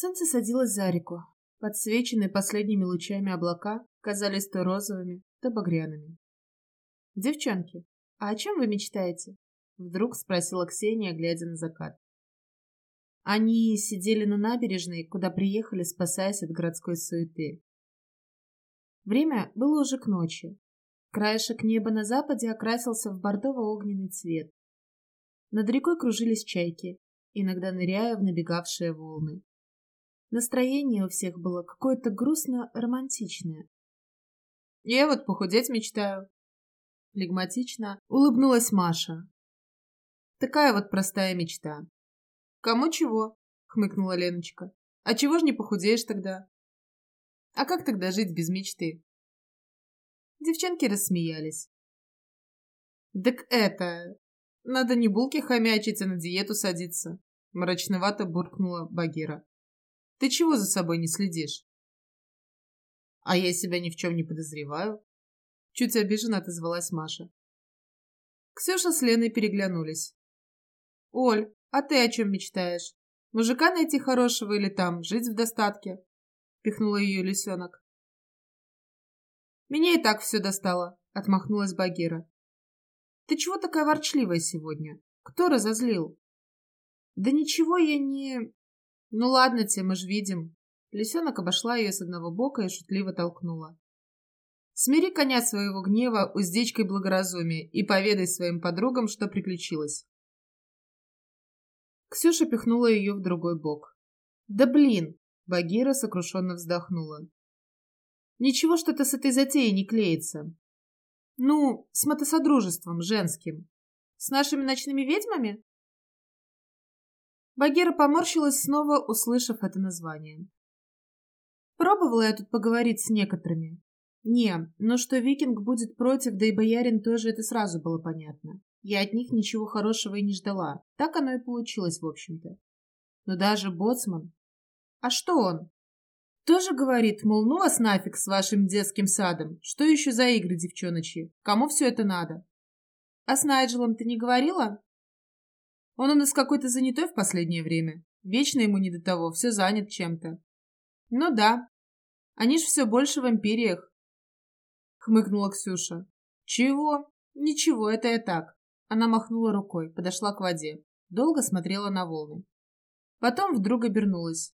Солнце садилось за реку. Подсвеченные последними лучами облака казались то розовыми, то багряными. «Девчонки, а о чем вы мечтаете?» Вдруг спросила Ксения, глядя на закат. Они сидели на набережной, куда приехали, спасаясь от городской суеты. Время было уже к ночи. Краешек неба на западе окрасился в бордово-огненный цвет. Над рекой кружились чайки, иногда ныряя в набегавшие волны. Настроение у всех было какое-то грустно-романтичное. «Я вот похудеть мечтаю», — флегматично улыбнулась Маша. «Такая вот простая мечта». «Кому чего?» — хмыкнула Леночка. «А чего ж не похудеешь тогда?» «А как тогда жить без мечты?» Девчонки рассмеялись. «Так это... Надо не булки хомячить, а на диету садиться», — мрачновато буркнула Багира. Ты чего за собой не следишь? А я себя ни в чем не подозреваю. Чуть обиженно отозвалась Маша. Ксюша с Леной переглянулись. Оль, а ты о чем мечтаешь? Мужика найти хорошего или там, жить в достатке? Пихнула ее лисенок. Меня и так все достало, отмахнулась Багира. Ты чего такая ворчливая сегодня? Кто разозлил? Да ничего я не... «Ну ладно тебе, мы ж видим». Лисенок обошла ее с одного бока и шутливо толкнула. «Смири коня своего гнева уздечкой благоразумия и поведай своим подругам, что приключилось». Ксюша пихнула ее в другой бок. «Да блин!» — Багира сокрушенно вздохнула. «Ничего что-то с этой затеей не клеится. Ну, с мотосодружеством женским. С нашими ночными ведьмами?» Багира поморщилась снова, услышав это название. Пробовала я тут поговорить с некоторыми. Не, но что викинг будет против, да и боярин тоже это сразу было понятно. Я от них ничего хорошего и не ждала. Так оно и получилось, в общем-то. Но даже боцман... А что он? Тоже говорит, мол, ну вас нафиг с вашим детским садом. Что еще за игры, девчоночи? Кому все это надо? А с Найджелом ты не говорила? Он у нас какой-то занятой в последнее время. Вечно ему не до того, все занят чем-то. Ну да. Они ж все больше в империях. Хмыкнула Ксюша. Чего? Ничего, это я так. Она махнула рукой, подошла к воде. Долго смотрела на волны. Потом вдруг обернулась.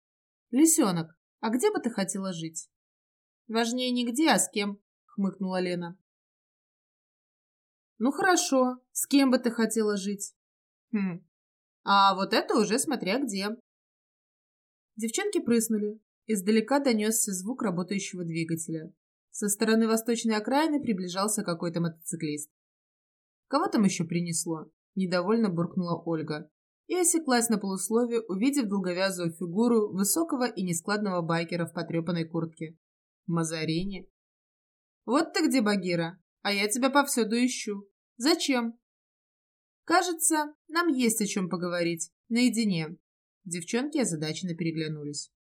«Лисенок, а где бы ты хотела жить?» «Важнее не где, а с кем», — хмыкнула Лена. «Ну хорошо, с кем бы ты хотела жить?» «Хм, а вот это уже смотря где. Девчонки прыснули. Издалека донесся звук работающего двигателя. Со стороны восточной окраины приближался какой-то мотоциклист. «Кого там еще принесло?» – недовольно буркнула Ольга. И осеклась на полусловие, увидев долговязую фигуру высокого и нескладного байкера в потрепанной куртке. Мазарини. «Вот ты где, Багира! А я тебя повсюду ищу. Зачем?» Кажется, нам есть о чем поговорить. Наедине. Девчонки озадаченно переглянулись.